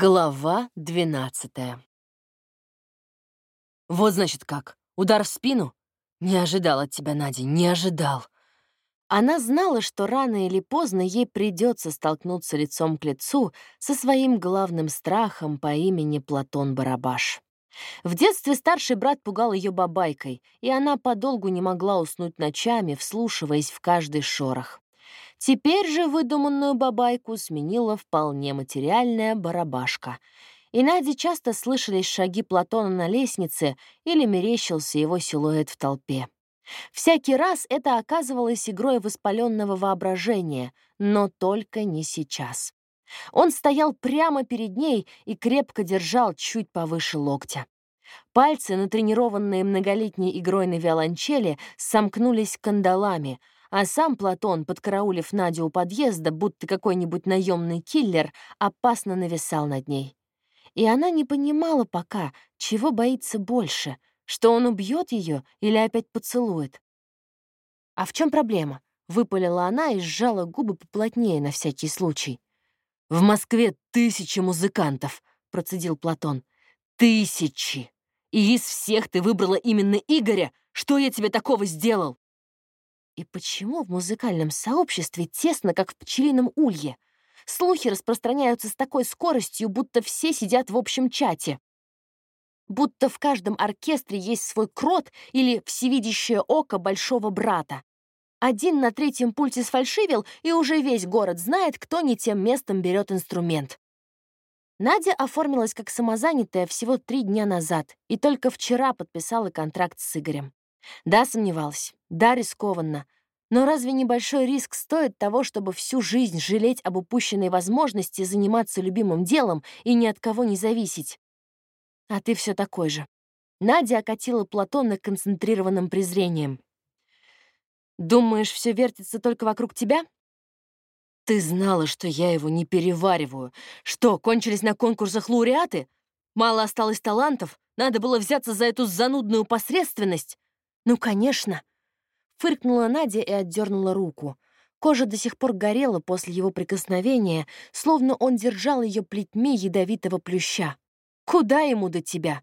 Глава двенадцатая. Вот значит как. Удар в спину? Не ожидал от тебя, Надя, не ожидал. Она знала, что рано или поздно ей придется столкнуться лицом к лицу со своим главным страхом по имени Платон Барабаш. В детстве старший брат пугал ее бабайкой, и она подолгу не могла уснуть ночами, вслушиваясь в каждый шорох. Теперь же выдуманную бабайку сменила вполне материальная барабашка. И Наде часто слышались шаги Платона на лестнице или мерещился его силуэт в толпе. Всякий раз это оказывалось игрой воспаленного воображения, но только не сейчас. Он стоял прямо перед ней и крепко держал чуть повыше локтя. Пальцы, натренированные многолетней игрой на виолончели, сомкнулись кандалами — а сам Платон, подкараулив Надю у подъезда, будто какой-нибудь наемный киллер, опасно нависал над ней. И она не понимала пока, чего боится больше, что он убьет ее или опять поцелует. «А в чем проблема?» — выпалила она и сжала губы поплотнее на всякий случай. «В Москве тысячи музыкантов», — процедил Платон. «Тысячи! И из всех ты выбрала именно Игоря? Что я тебе такого сделал?» И почему в музыкальном сообществе тесно, как в пчелином улье? Слухи распространяются с такой скоростью, будто все сидят в общем чате. Будто в каждом оркестре есть свой крот или всевидящее око большого брата. Один на третьем пульте сфальшивил, и уже весь город знает, кто не тем местом берет инструмент. Надя оформилась как самозанятая всего три дня назад и только вчера подписала контракт с Игорем. Да, сомневалась. Да, рискованно. Но разве небольшой риск стоит того, чтобы всю жизнь жалеть об упущенной возможности заниматься любимым делом и ни от кого не зависеть? А ты все такой же. Надя окатила Платона концентрированным презрением. «Думаешь, все вертится только вокруг тебя?» «Ты знала, что я его не перевариваю. Что, кончились на конкурсах лауреаты? Мало осталось талантов? Надо было взяться за эту занудную посредственность? «Ну, конечно!» Фыркнула Надя и отдернула руку. Кожа до сих пор горела после его прикосновения, словно он держал ее плетьми ядовитого плюща. «Куда ему до тебя?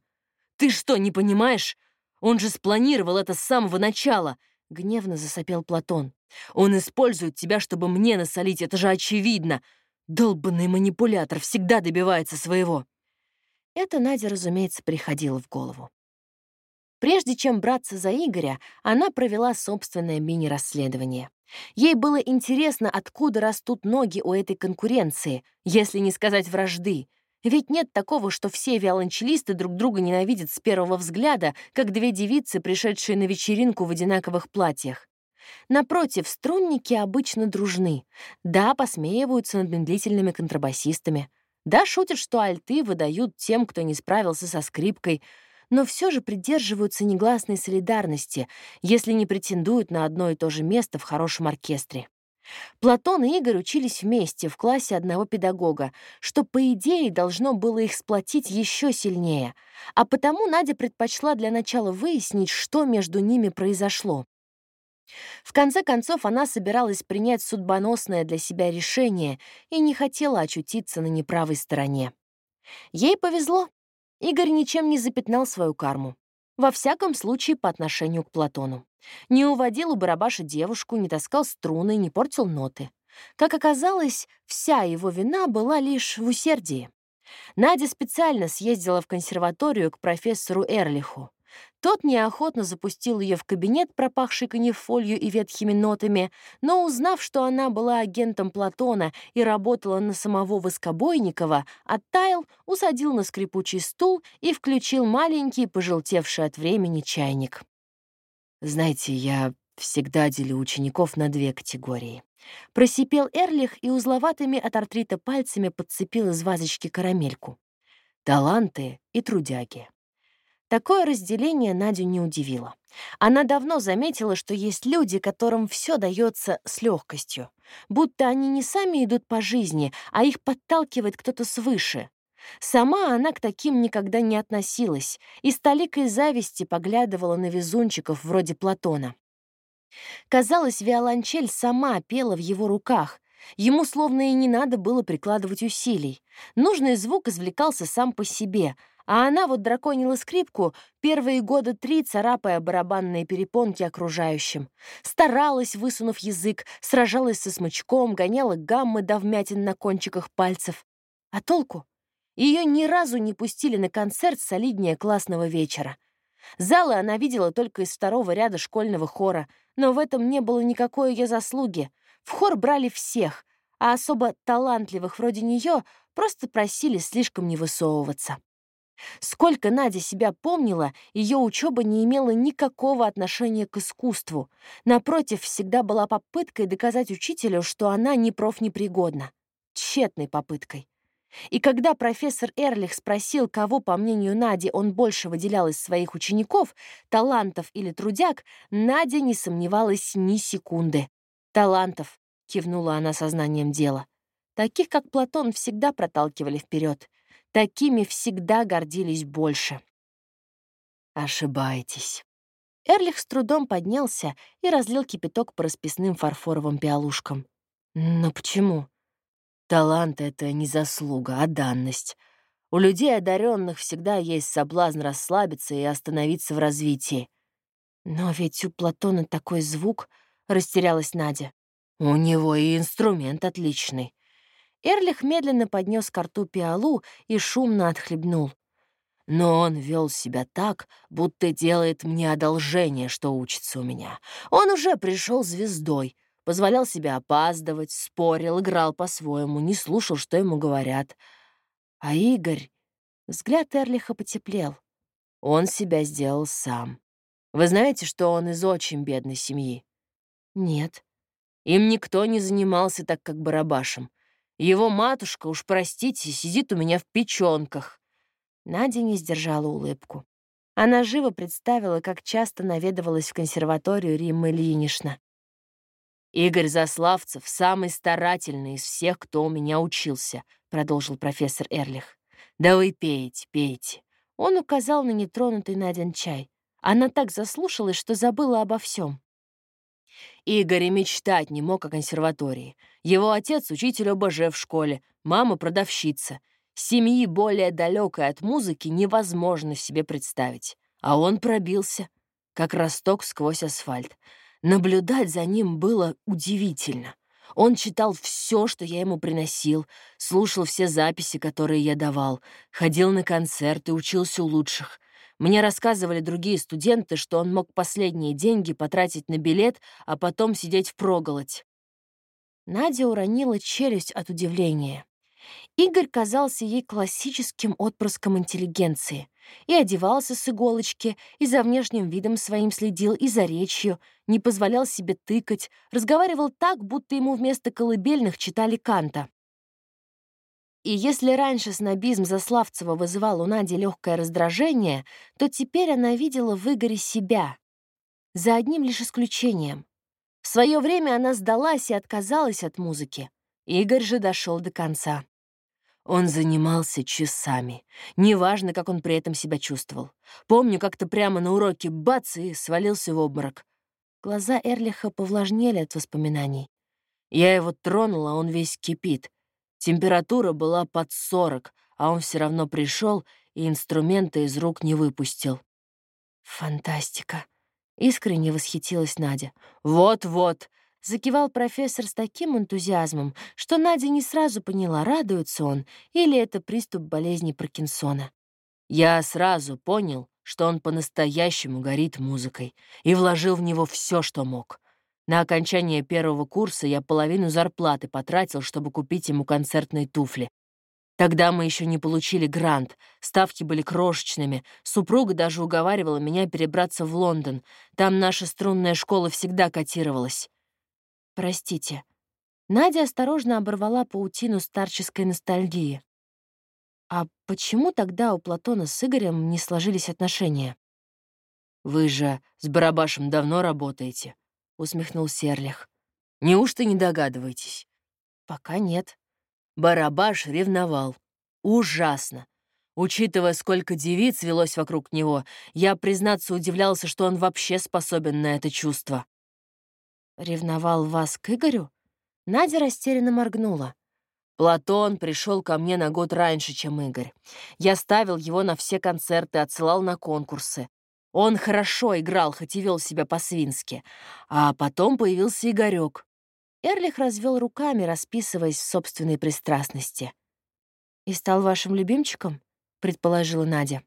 Ты что, не понимаешь? Он же спланировал это с самого начала!» — гневно засопел Платон. «Он использует тебя, чтобы мне насолить, это же очевидно! Долбанный манипулятор всегда добивается своего!» Это Надя, разумеется, приходило в голову. Прежде чем браться за Игоря, она провела собственное мини-расследование. Ей было интересно, откуда растут ноги у этой конкуренции, если не сказать вражды. Ведь нет такого, что все виолончелисты друг друга ненавидят с первого взгляда, как две девицы, пришедшие на вечеринку в одинаковых платьях. Напротив, струнники обычно дружны. Да, посмеиваются над медлительными контрабасистами. Да, шутят, что альты выдают тем, кто не справился со скрипкой — но все же придерживаются негласной солидарности, если не претендуют на одно и то же место в хорошем оркестре. Платон и Игорь учились вместе в классе одного педагога, что, по идее, должно было их сплотить еще сильнее, а потому Надя предпочла для начала выяснить, что между ними произошло. В конце концов, она собиралась принять судьбоносное для себя решение и не хотела очутиться на неправой стороне. Ей повезло. Игорь ничем не запятнал свою карму. Во всяком случае, по отношению к Платону. Не уводил у барабаша девушку, не таскал струны, не портил ноты. Как оказалось, вся его вина была лишь в усердии. Надя специально съездила в консерваторию к профессору Эрлиху. Тот неохотно запустил ее в кабинет, пропахший канифолью и ветхими нотами, но, узнав, что она была агентом Платона и работала на самого Воскобойникова, оттаял, усадил на скрипучий стул и включил маленький, пожелтевший от времени чайник. «Знаете, я всегда делю учеников на две категории». Просипел Эрлих и узловатыми от артрита пальцами подцепил из вазочки карамельку. «Таланты и трудяги». Такое разделение Надю не удивило. Она давно заметила, что есть люди, которым все дается с легкостью, будто они не сами идут по жизни, а их подталкивает кто-то свыше. Сама она к таким никогда не относилась и с толикой зависти поглядывала на везунчиков вроде Платона. Казалось, виолончель сама пела в его руках, Ему словно и не надо было прикладывать усилий. Нужный звук извлекался сам по себе, а она вот драконила скрипку, первые года три царапая барабанные перепонки окружающим. Старалась, высунув язык, сражалась со смычком, гоняла гаммы до вмятин на кончиках пальцев. А толку? Ее ни разу не пустили на концерт солиднее классного вечера. Залы она видела только из второго ряда школьного хора, но в этом не было никакой ее заслуги. В хор брали всех, а особо талантливых вроде нее просто просили слишком не высовываться. Сколько Надя себя помнила, ее учеба не имела никакого отношения к искусству. Напротив, всегда была попыткой доказать учителю, что она ни профнепригодна. Тщетной попыткой. И когда профессор Эрлих спросил, кого, по мнению Нади, он больше выделял из своих учеников, талантов или трудяг, Надя не сомневалась ни секунды. «Талантов», — кивнула она сознанием дела. Таких, как Платон, всегда проталкивали вперед. Такими всегда гордились больше. Ошибаетесь. Эрлих с трудом поднялся и разлил кипяток по расписным фарфоровым пиалушкам. «Но почему?» Талант — это не заслуга, а данность. У людей одаренных всегда есть соблазн расслабиться и остановиться в развитии. Но ведь у Платона такой звук, — растерялась Надя. У него и инструмент отличный. Эрлих медленно поднес к рту пиалу и шумно отхлебнул. Но он вел себя так, будто делает мне одолжение, что учится у меня. Он уже пришел звездой — позволял себе опаздывать, спорил, играл по-своему, не слушал, что ему говорят. А Игорь... Взгляд Эрлиха потеплел. Он себя сделал сам. Вы знаете, что он из очень бедной семьи? Нет. Им никто не занимался так, как барабашем. Его матушка, уж простите, сидит у меня в печенках. Надя не сдержала улыбку. Она живо представила, как часто наведывалась в консерваторию Римма Ильинична. «Игорь Заславцев — самый старательный из всех, кто у меня учился», — продолжил профессор Эрлих. «Да вы пейте, пейте». Он указал на нетронутый Надин чай. Она так заслушалась, что забыла обо всем. Игорь и мечтать не мог о консерватории. Его отец — учитель ОБЖ в школе, мама — продавщица. Семьи более далекой от музыки невозможно себе представить. А он пробился, как росток сквозь асфальт. Наблюдать за ним было удивительно. Он читал все, что я ему приносил, слушал все записи, которые я давал, ходил на концерты, учился у лучших. Мне рассказывали другие студенты, что он мог последние деньги потратить на билет, а потом сидеть в впроголодь. Надя уронила челюсть от удивления. Игорь казался ей классическим отпрыском интеллигенции. И одевался с иголочки, и за внешним видом своим следил, и за речью, не позволял себе тыкать, разговаривал так, будто ему вместо колыбельных читали Канта. И если раньше снобизм Заславцева вызывал у Нади легкое раздражение, то теперь она видела в Игоре себя. За одним лишь исключением. В свое время она сдалась и отказалась от музыки. Игорь же дошел до конца. Он занимался часами. Неважно, как он при этом себя чувствовал. Помню, как-то прямо на уроке бац и свалился в обморок. Глаза Эрлиха повлажнели от воспоминаний. Я его тронула, он весь кипит. Температура была под сорок, а он все равно пришел и инструменты из рук не выпустил. «Фантастика!» — искренне восхитилась Надя. «Вот-вот!» Закивал профессор с таким энтузиазмом, что Надя не сразу поняла, радуется он или это приступ болезни Паркинсона. Я сразу понял, что он по-настоящему горит музыкой, и вложил в него все, что мог. На окончание первого курса я половину зарплаты потратил, чтобы купить ему концертные туфли. Тогда мы еще не получили грант, ставки были крошечными, супруга даже уговаривала меня перебраться в Лондон. Там наша струнная школа всегда котировалась. Простите. Надя осторожно оборвала паутину старческой ностальгии. А почему тогда у Платона с Игорем не сложились отношения? «Вы же с Барабашем давно работаете», — усмехнулся Эрлих. «Неужто не догадываетесь?» «Пока нет». Барабаш ревновал. Ужасно. Учитывая, сколько девиц велось вокруг него, я, признаться, удивлялся, что он вообще способен на это чувство. «Ревновал вас к Игорю?» Надя растерянно моргнула. Платон пришел ко мне на год раньше, чем Игорь. Я ставил его на все концерты, отсылал на конкурсы. Он хорошо играл, хоть и вел себя по-свински. А потом появился Игорек. Эрлих развел руками, расписываясь в собственной пристрастности. «И стал вашим любимчиком?» — предположила Надя.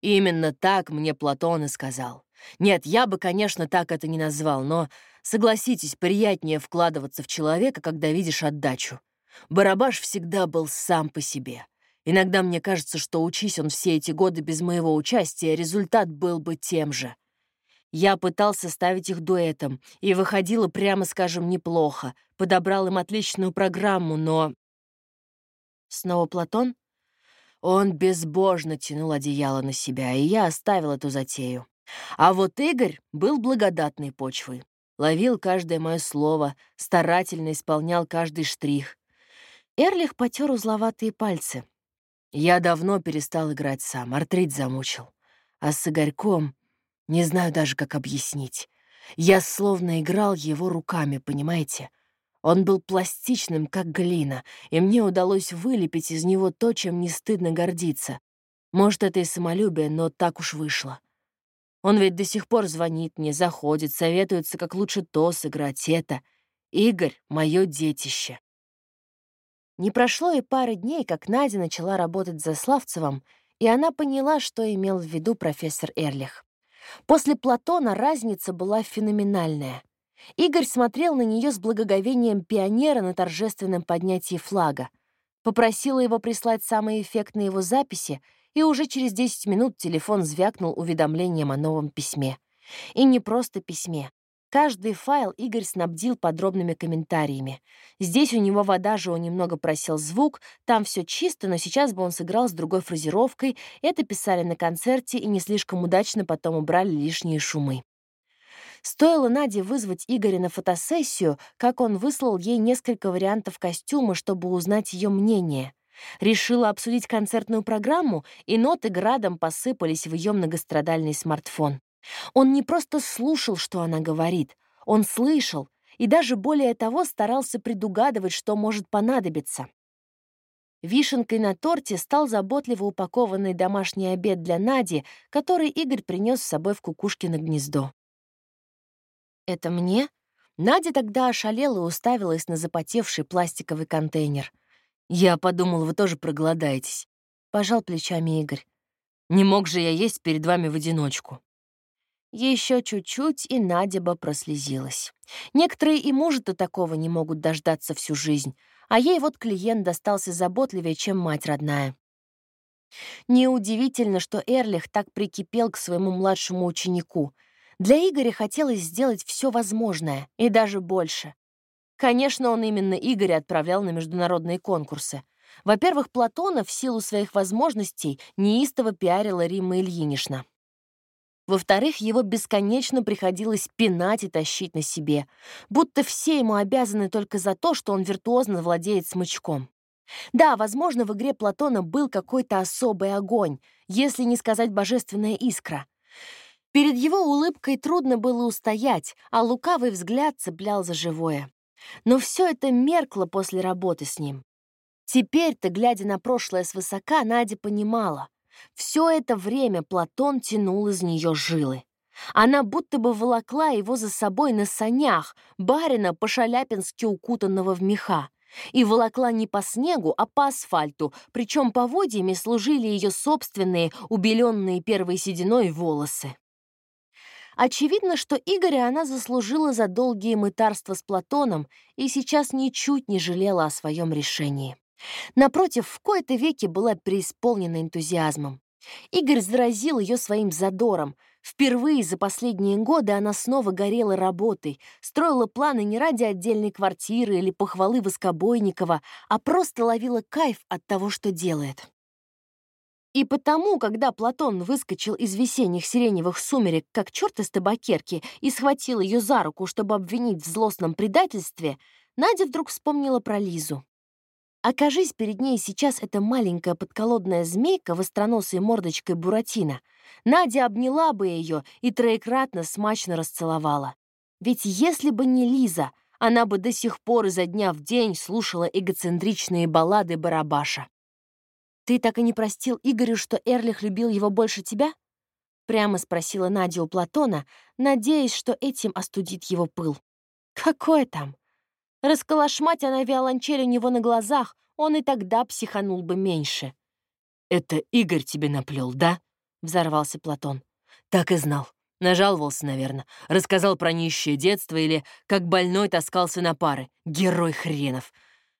«Именно так мне Платон и сказал. Нет, я бы, конечно, так это не назвал, но, согласитесь, приятнее вкладываться в человека, когда видишь отдачу. Барабаш всегда был сам по себе. Иногда мне кажется, что учись он все эти годы без моего участия, результат был бы тем же. Я пытался ставить их дуэтом, и выходило, прямо скажем, неплохо. Подобрал им отличную программу, но... Снова Платон? Он безбожно тянул одеяло на себя, и я оставил эту затею. А вот Игорь был благодатной почвой. Ловил каждое мое слово, старательно исполнял каждый штрих. Эрлих потер узловатые пальцы. Я давно перестал играть сам, артрит замучил. А с Игорьком не знаю даже, как объяснить. Я словно играл его руками, понимаете? Он был пластичным, как глина, и мне удалось вылепить из него то, чем не стыдно гордиться. Может, это и самолюбие, но так уж вышло. Он ведь до сих пор звонит мне, заходит, советуется, как лучше то сыграть, это. Игорь — мое детище. Не прошло и пары дней, как Надя начала работать за Славцевым, и она поняла, что имел в виду профессор Эрлих. После Платона разница была феноменальная. Игорь смотрел на нее с благоговением пионера на торжественном поднятии флага. Попросила его прислать самые эффектные его записи, и уже через 10 минут телефон звякнул уведомлением о новом письме. И не просто письме. Каждый файл Игорь снабдил подробными комментариями. Здесь у него вода же он немного просил звук, там все чисто, но сейчас бы он сыграл с другой фразировкой, это писали на концерте и не слишком удачно потом убрали лишние шумы. Стоило Наде вызвать Игоря на фотосессию, как он выслал ей несколько вариантов костюма, чтобы узнать ее мнение. Решила обсудить концертную программу, и ноты градом посыпались в ее многострадальный смартфон. Он не просто слушал, что она говорит, он слышал и даже более того старался предугадывать, что может понадобиться. Вишенкой на торте стал заботливо упакованный домашний обед для Нади, который Игорь принес с собой в кукушкино гнездо. «Это мне?» Надя тогда ошалела и уставилась на запотевший пластиковый контейнер. «Я подумал, вы тоже проголодаетесь», — пожал плечами Игорь. «Не мог же я есть перед вами в одиночку». Еще чуть-чуть, и Надя бы прослезилась. Некоторые и мужа-то такого не могут дождаться всю жизнь, а ей вот клиент достался заботливее, чем мать родная. Неудивительно, что Эрлих так прикипел к своему младшему ученику. Для Игоря хотелось сделать все возможное, и даже больше. Конечно, он именно Игоря отправлял на международные конкурсы. Во-первых, Платона в силу своих возможностей неистово пиарила Римма Ильинична. Во-вторых, его бесконечно приходилось пинать и тащить на себе, будто все ему обязаны только за то, что он виртуозно владеет смычком. Да, возможно, в игре Платона был какой-то особый огонь, если не сказать божественная искра. Перед его улыбкой трудно было устоять, а лукавый взгляд цеплял за живое. Но все это меркло после работы с ним. Теперь-то, глядя на прошлое свысока, Надя понимала, все это время Платон тянул из нее жилы. Она будто бы волокла его за собой на санях, барина по-шаляпински укутанного в меха. И волокла не по снегу, а по асфальту, причем поводьями служили ее собственные, убеленные первой сединой волосы. Очевидно, что Игоря она заслужила за долгие мытарства с Платоном и сейчас ничуть не жалела о своем решении. Напротив, в кои-то веки была преисполнена энтузиазмом. Игорь заразил ее своим задором. Впервые за последние годы она снова горела работой, строила планы не ради отдельной квартиры или похвалы Воскобойникова, а просто ловила кайф от того, что делает. И потому, когда Платон выскочил из весенних сиреневых сумерек, как черт из табакерки, и схватил ее за руку, чтобы обвинить в злостном предательстве, Надя вдруг вспомнила про Лизу. Окажись перед ней сейчас эта маленькая подколодная змейка в остроносой мордочкой Буратино, Надя обняла бы ее и троекратно смачно расцеловала. Ведь если бы не Лиза, она бы до сих пор изо дня в день слушала эгоцентричные баллады Барабаша. «Ты так и не простил Игорю, что Эрлих любил его больше тебя?» Прямо спросила Надя у Платона, надеясь, что этим остудит его пыл. «Какое там? Расколошмать она виолончель у него на глазах, он и тогда психанул бы меньше». «Это Игорь тебе наплел, да?» — взорвался Платон. «Так и знал. Нажаловался, наверное. Рассказал про нищее детство или как больной таскался на пары. Герой хренов.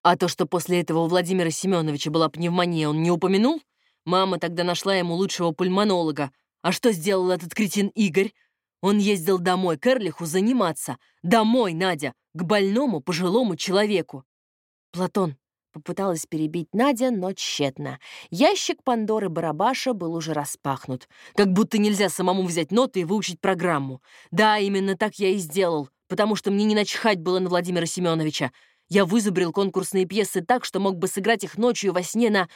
А то, что после этого у Владимира Семеновича была пневмония, он не упомянул? Мама тогда нашла ему лучшего пульмонолога. А что сделал этот кретин Игорь? Он ездил домой к Эрлиху заниматься. Домой, Надя, к больному пожилому человеку. Платон, Попыталась перебить Надя, но тщетно. Ящик Пандоры Барабаша был уже распахнут. Как будто нельзя самому взять ноты и выучить программу. Да, именно так я и сделал, потому что мне не начхать было на Владимира Семеновича. Я вызубрил конкурсные пьесы так, что мог бы сыграть их ночью во сне на,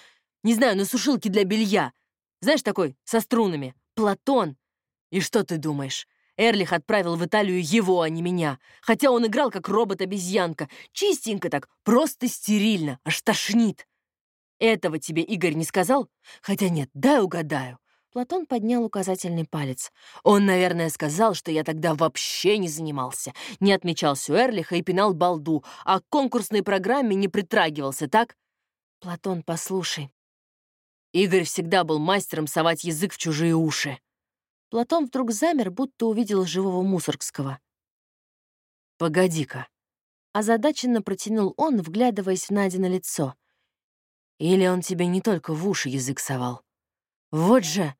не знаю, на сушилке для белья. Знаешь, такой, со струнами. Платон. И что ты думаешь? Эрлих отправил в Италию его, а не меня. Хотя он играл как робот-обезьянка. Чистенько так, просто стерильно, аж тошнит. Этого тебе Игорь не сказал? Хотя нет, дай угадаю. Платон поднял указательный палец. Он, наверное, сказал, что я тогда вообще не занимался, не отмечался у Эрлиха и пинал балду, а к конкурсной программе не притрагивался, так? Платон, послушай. Игорь всегда был мастером совать язык в чужие уши. Платон вдруг замер, будто увидел живого Мусоргского. «Погоди-ка». Озадаченно протянул он, вглядываясь в Наде на лицо. «Или он тебе не только в уши язык совал? Вот же!»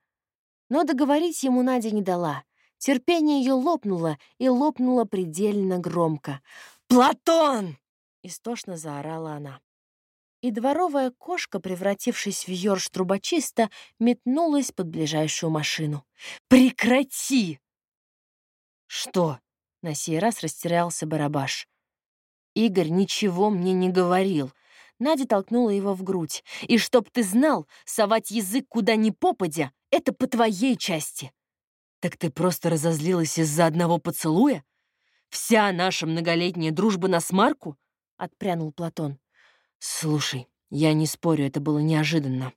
Но договорить ему Надя не дала. Терпение ее лопнуло, и лопнуло предельно громко. «Платон!» — истошно заорала она и дворовая кошка, превратившись в ёрш трубочиста, метнулась под ближайшую машину. «Прекрати!» «Что?» — на сей раз растерялся Барабаш. «Игорь ничего мне не говорил». Надя толкнула его в грудь. «И чтоб ты знал, совать язык куда ни попадя — это по твоей части». «Так ты просто разозлилась из-за одного поцелуя? Вся наша многолетняя дружба на смарку?» — отпрянул Платон. «Слушай, я не спорю, это было неожиданно.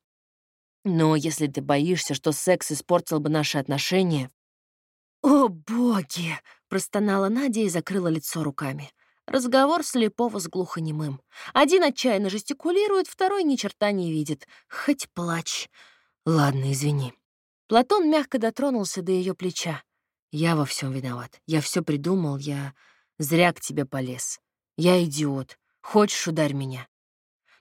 Но если ты боишься, что секс испортил бы наши отношения...» «О, боги!» — простонала Надя и закрыла лицо руками. Разговор слепого с глухонемым. Один отчаянно жестикулирует, второй ни черта не видит. Хоть плачь. Ладно, извини. Платон мягко дотронулся до ее плеча. Я во всем виноват. Я все придумал, я зря к тебе полез. Я идиот. Хочешь, ударь меня.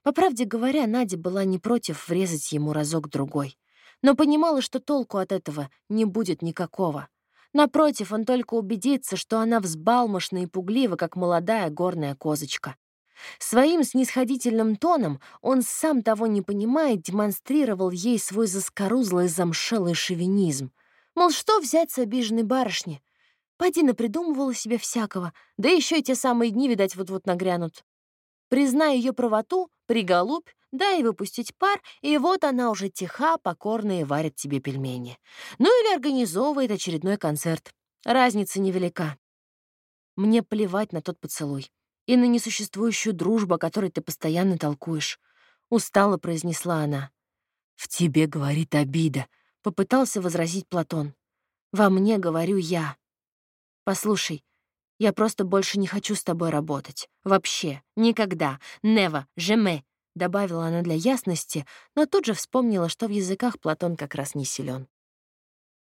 По правде говоря, Надя была не против врезать ему разок-другой, но понимала, что толку от этого не будет никакого. Напротив, он только убедится, что она взбалмошна и пуглива, как молодая горная козочка. Своим снисходительным тоном он, сам того не понимая, демонстрировал ей свой заскорузлый замшелый шовинизм. Мол, что взять с обиженной барышни? Поди напридумывала себе всякого, да еще и те самые дни, видать, вот-вот нагрянут. Признай ее правоту, приголубь, дай выпустить пар, и вот она уже тиха, покорно и варит тебе пельмени. Ну или организовывает очередной концерт. Разница невелика. Мне плевать на тот поцелуй и на несуществующую дружбу, о которой ты постоянно толкуешь. Устало произнесла она. «В тебе, — говорит, — обида», — попытался возразить Платон. «Во мне, говорю я. Послушай, я просто больше не хочу с тобой работать. Вообще. Никогда. Never. Jamais. Добавила она для ясности, но тут же вспомнила, что в языках Платон как раз не силен.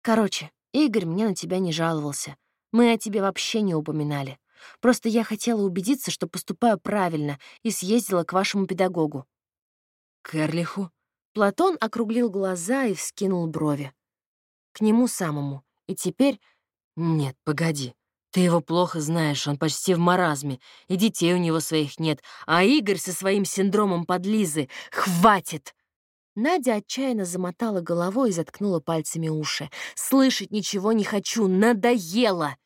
Короче, Игорь мне на тебя не жаловался. Мы о тебе вообще не упоминали. Просто я хотела убедиться, что поступаю правильно, и съездила к вашему педагогу. К Эрлиху? Платон округлил глаза и вскинул брови. К нему самому. И теперь... Нет, погоди. Ты его плохо знаешь, он почти в маразме, и детей у него своих нет, а Игорь со своим синдромом подлизы. Хватит!» Надя отчаянно замотала головой и заткнула пальцами уши. «Слышать ничего не хочу, надоело!»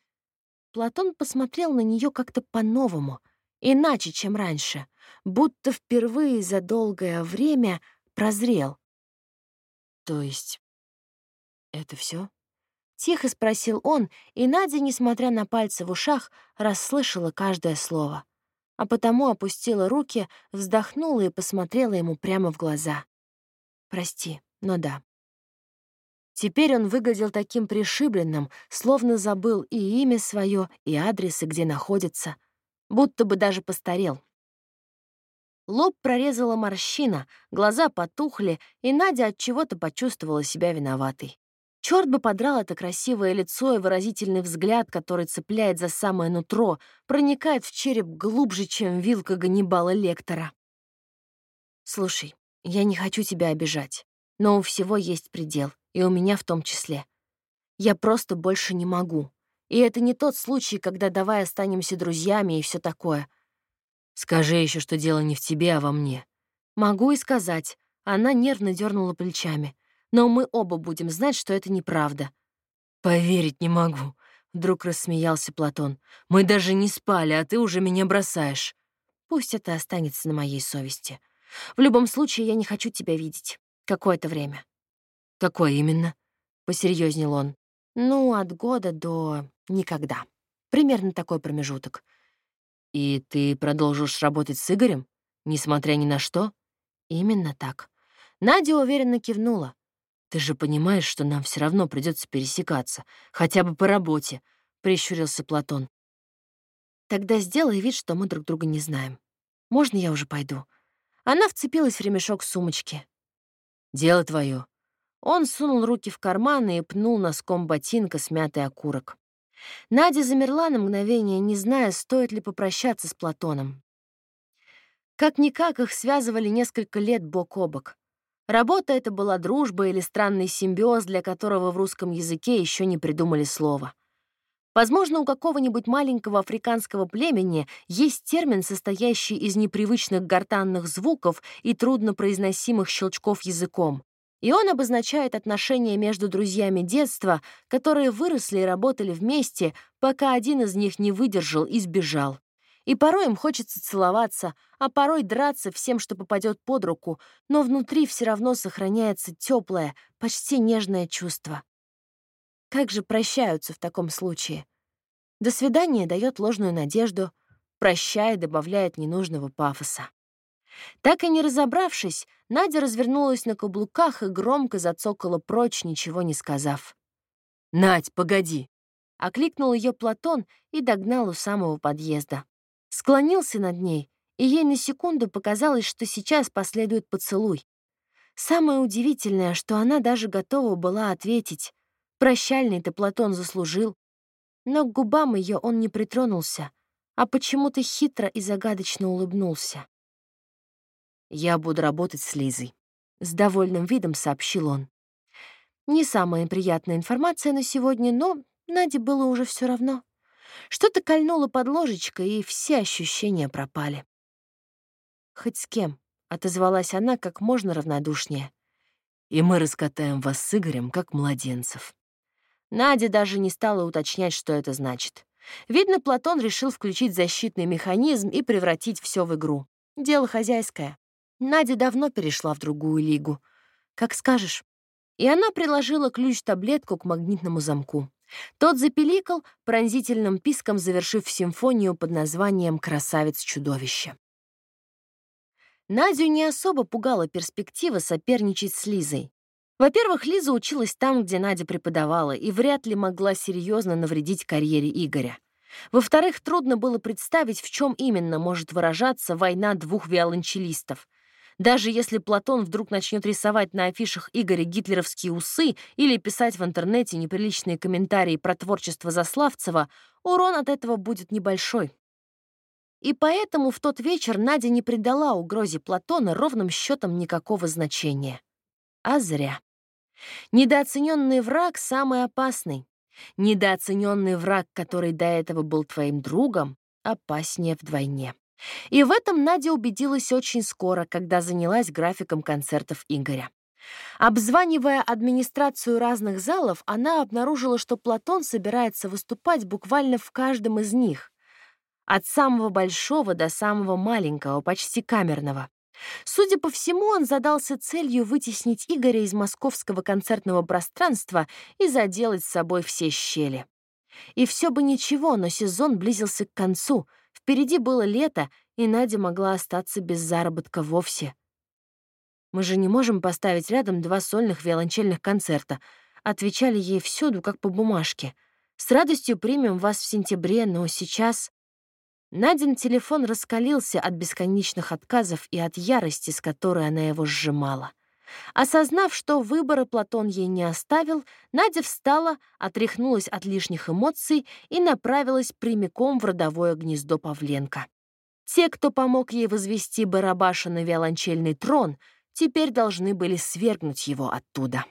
Платон посмотрел на нее как-то по-новому, иначе, чем раньше, будто впервые за долгое время прозрел. «То есть это все? Тихо спросил он, и Надя, несмотря на пальцы в ушах, расслышала каждое слово. А потому опустила руки, вздохнула и посмотрела ему прямо в глаза. «Прости, но да». Теперь он выглядел таким пришибленным, словно забыл и имя свое, и адрес, и где находится, будто бы даже постарел. Лоб прорезала морщина, глаза потухли, и Надя от чего-то почувствовала себя виноватой. Черт бы подрал это красивое лицо и выразительный взгляд, который цепляет за самое нутро, проникает в череп глубже, чем вилка Ганнибала Лектора. «Слушай, я не хочу тебя обижать, но у всего есть предел, и у меня в том числе. Я просто больше не могу. И это не тот случай, когда давай останемся друзьями и все такое. Скажи еще, что дело не в тебе, а во мне. Могу и сказать. Она нервно дернула плечами. Но мы оба будем знать, что это неправда. Поверить не могу. Вдруг рассмеялся Платон. Мы даже не спали, а ты уже меня бросаешь. Пусть это останется на моей совести. В любом случае, я не хочу тебя видеть. Какое-то время. Какое именно? Посерьезнел он. Ну, от года до никогда. Примерно такой промежуток. «И ты продолжишь работать с Игорем, несмотря ни на что?» «Именно так». Надя уверенно кивнула. «Ты же понимаешь, что нам все равно придется пересекаться, хотя бы по работе», — прищурился Платон. «Тогда сделай вид, что мы друг друга не знаем. Можно я уже пойду?» Она вцепилась в ремешок сумочки. «Дело твое». Он сунул руки в карманы и пнул носком ботинка смятый окурок. Надя замерла на мгновение, не зная, стоит ли попрощаться с Платоном. Как-никак их связывали несколько лет бок о бок. Работа это была дружба или странный симбиоз, для которого в русском языке еще не придумали слова. Возможно, у какого-нибудь маленького африканского племени есть термин, состоящий из непривычных гортанных звуков и труднопроизносимых щелчков языком. И он обозначает отношения между друзьями детства, которые выросли и работали вместе, пока один из них не выдержал и сбежал. И порой им хочется целоваться, а порой драться всем, что попадет под руку, но внутри все равно сохраняется теплое, почти нежное чувство. Как же прощаются в таком случае? До свидания дает ложную надежду, прощай добавляет ненужного пафоса. Так и не разобравшись, Надя развернулась на каблуках и громко зацокала прочь, ничего не сказав. «Надь, погоди!» — окликнул ее Платон и догнал у самого подъезда. Склонился над ней, и ей на секунду показалось, что сейчас последует поцелуй. Самое удивительное, что она даже готова была ответить. Прощальный-то Платон заслужил. Но к губам ее он не притронулся, а почему-то хитро и загадочно улыбнулся. «Я буду работать с Лизой», — с довольным видом сообщил он. Не самая приятная информация на сегодня, но Наде было уже все равно. Что-то кольнуло под ложечкой, и все ощущения пропали. «Хоть с кем», — отозвалась она как можно равнодушнее. «И мы раскатаем вас с Игорем, как младенцев». Надя даже не стала уточнять, что это значит. Видно, Платон решил включить защитный механизм и превратить все в игру. Дело хозяйское. Надя давно перешла в другую лигу. Как скажешь. И она приложила ключ-таблетку к магнитному замку. Тот запеликал, пронзительным писком завершив симфонию под названием «Красавец-чудовище». Надю не особо пугала перспектива соперничать с Лизой. Во-первых, Лиза училась там, где Надя преподавала, и вряд ли могла серьезно навредить карьере Игоря. Во-вторых, трудно было представить, в чем именно может выражаться война двух виолончелистов — даже если Платон вдруг начнет рисовать на афишах Игоря гитлеровские усы или писать в интернете неприличные комментарии про творчество Заславцева, урон от этого будет небольшой. И поэтому в тот вечер Надя не придала угрозе Платона ровным счетом никакого значения. А зря. Недооцененный враг — самый опасный. Недооцененный враг, который до этого был твоим другом, опаснее вдвойне. И в этом Надя убедилась очень скоро, когда занялась графиком концертов Игоря. Обзванивая администрацию разных залов, она обнаружила, что Платон собирается выступать буквально в каждом из них. От самого большого до самого маленького, почти камерного. Судя по всему, он задался целью вытеснить Игоря из московского концертного пространства и заделать с собой все щели. И все бы ничего, но сезон близился к концу, впереди было лето, и Надя могла остаться без заработка вовсе. «Мы же не можем поставить рядом два сольных виолончельных концерта», отвечали ей всюду, как по бумажке. «С радостью примем вас в сентябре, но сейчас...» Надин телефон раскалился от бесконечных отказов и от ярости, с которой она его сжимала. Осознав, что выбора Платон ей не оставил, Надя встала, отряхнулась от лишних эмоций и направилась прямиком в родовое гнездо Павленко. Те, кто помог ей возвести Барабаша на виолончельный трон, теперь должны были свергнуть его оттуда.